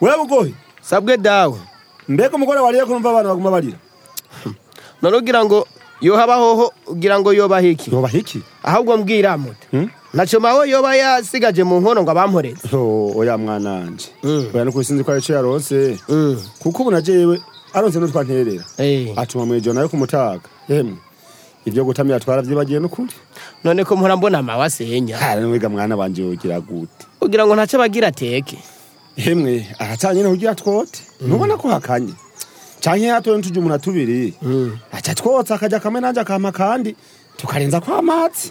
we bugohe sabwe dawe mbega umugore wariye kumva abantu baguma barira none ugira ngo yohabahoho ugira ngo yoba hiki ahubwo mbwira muti hmm? ntacyo mawe yoba yasigaje mu nkono ngo abamporeze oya mwananje mm. oya no kusinzi ko arico yarose mm. kuko ubu najewe aronse n'utwa nterera eh. atuma mu ijoro nayo kumutaga yemwe ibyo gutamira twarabyibagiye n'ukuri none ko mpora mbona amawe asenya wiga mwana wanje wogira gute kugira ngo ntacyo bagira ateke hemwe aracanye ntugira twote mm. ntubona ko hakanye canke yatoye ntujya umuntu atubiri aca twotsa akajya kamwe nanje akampa kandi tukarenza kw'amazi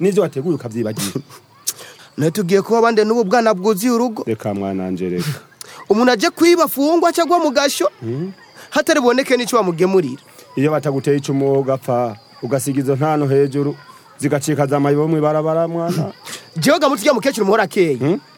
n'ivyo wateguye ukavyibagira natubwiye kuba bande n'ubu bwana bwuzuye urugo reka mwananje reka umuntu kwiba kwibafungwa cyangwa mugasho hatariboneke n'icyo bamugemurira iyo bataguteye icyo ugapfa ugasiga izo ntano hejuru zigacika za mayibo mu ibarabara mwana jewe gamuti ya mukecuru muhora keye hmm?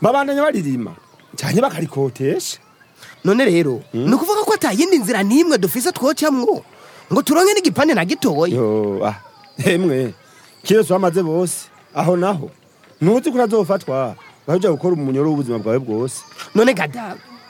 babandanya baririma cyane bakarikotesha none rero hmm? ni ukuvuga ko atayindi nzira n'imwe dufise twocamwo ngo turonke n'igipande na gitoya ah, hemwe kino twamaze bose aho naho ntuzi ko urazofatwa bahujya gukora umunyoro w'ubuzima bwawe bwose none gadamu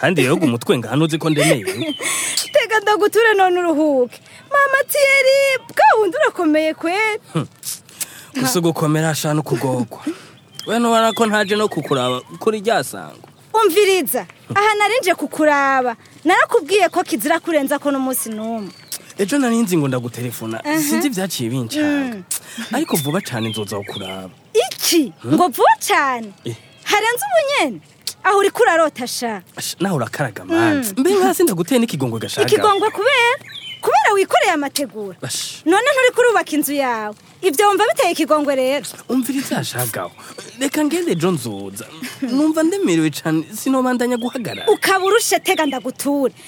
kandi yoga umutwe ngo hano uzi ko ndemewe tega ndaguture none uruhuke mama tiyeri bwa wundi urakomeye kweri hm. gusa ugukomera ashana ukugorwa we ntubona ko ntaje no kukuraba kuri rya sango umviriza aha narinje kukuraba narakubwiye ko kizira kurenza ko n'umunsi n'umwe ejo nzi ngo ndagutelefona sinzi ibyaciye binshaka hm. ariko vuba cyane nzoza kukuraba iki hm? ngo vuba cyane eh. harenze ubunyene aho uri kurarota sha naho urakaraga manzi mm. mbe nka sinda guteye n'ikigongo gashagawe ikigongwe kubera kubera wikoreye amategura none nturi kurubaka inzu yawe ibyo wumva biteye ikigongo rero umviriza shagaho reka ngende ejo nzuza numva ndemerewe cyane sinobandanya guhagarara ukaba urushe tega ndaguture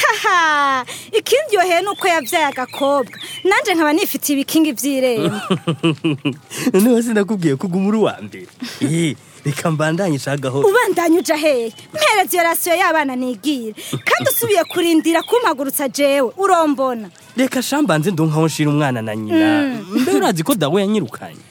haha ikindyoheye ni uko yabyaye agakobwa nanjye nkaba nifitiye ibikingi by'irembo noneho sinakubwiye ko uguma uri uwa mbere eh. reka mbandanye ushagaho ubandanye uca hehe mpereze iyo rasiyo y'abana nigire kandi usubiye kurindira kumagurutsa jewe urombona reka shambanze ndonkaho nshira umwana na nyina mm. mbe urazi ko dawe yanyirukanye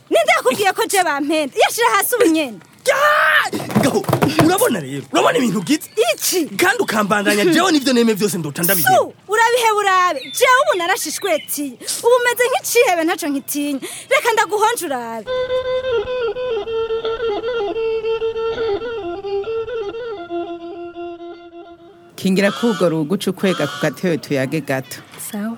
ninde yakubwiye ko je bampenda yashira hasi ubunyene gaho urabona rero urabona ibintu bwiza iki kandi ukambandanya jewe n'ibyo nemeye byose ndota urabihe urabe jewe ubu narashishweti ubu umeze nk'icihebe ntaco nkitinya reka ndaguhonje urabe kingira kugo ruguca ukwega ku gatebe tuyage gato sawa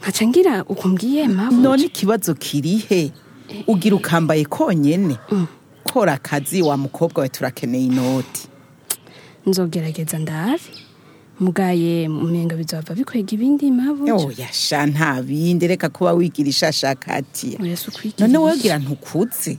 nkaca ngira ukumbwiye mpamvu none ikibazo kirihe eh. ugira ukambaye konyene kora akazi wa mukobwa we turakeneye inoti nzogerageza ndabe mugaye umenga bizava bikwega ibindi mpavu yo yasha nta bindi reka kuba wigirisha shakati none wogira ntukuze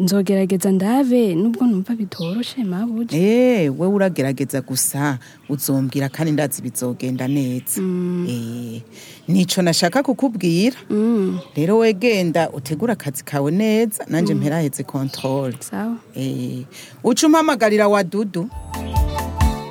nzogerageza ndave nubwo numva bitoroshye mabuje eh wewe uragerageza gusa uzombwira kandi ndazi bizogenda neza mm. eh nashaka kukubwira mm. rero wegenda utegura akazi kawe neza nanje mm. mperaheze control sawa eh ucumpamagarira wa dudu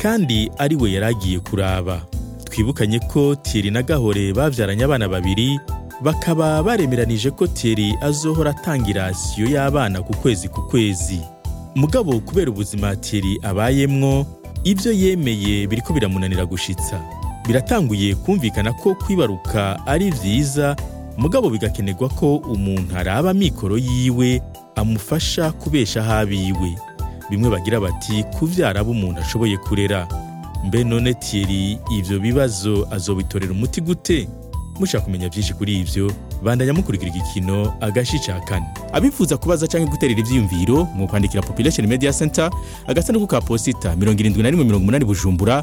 kandi ari we yari agiye kuraba twibukanye ko Thierry na Gahore babyaranye abana babiri bakaba baremeranije ko Thierry azohora atangira siyo y'abana ku kwezi ku kwezi mugabo kubera ubuzima Thierry abayemwo ibyo yemeye biri ko biramunanira gushitsa biratanguye kumvikana ko kwibaruka ari byiza mugabo bigakenerwa ko umuntu araba amikoro yiwe amufasha kubesha aho abiwe bimwe bagira bati kubyara abo umuntu ashoboye kurera mbe none tiyeri ibyo bibazo azobitorera umuti gute mushaka kumenya byinshi kuri ibyo bandanya mukurikira igikino agashi ca kane abifuza kubaza canke guterera ivyiyumviro mu kwandikira population media center agasanduku ka posita 7181 bujumbura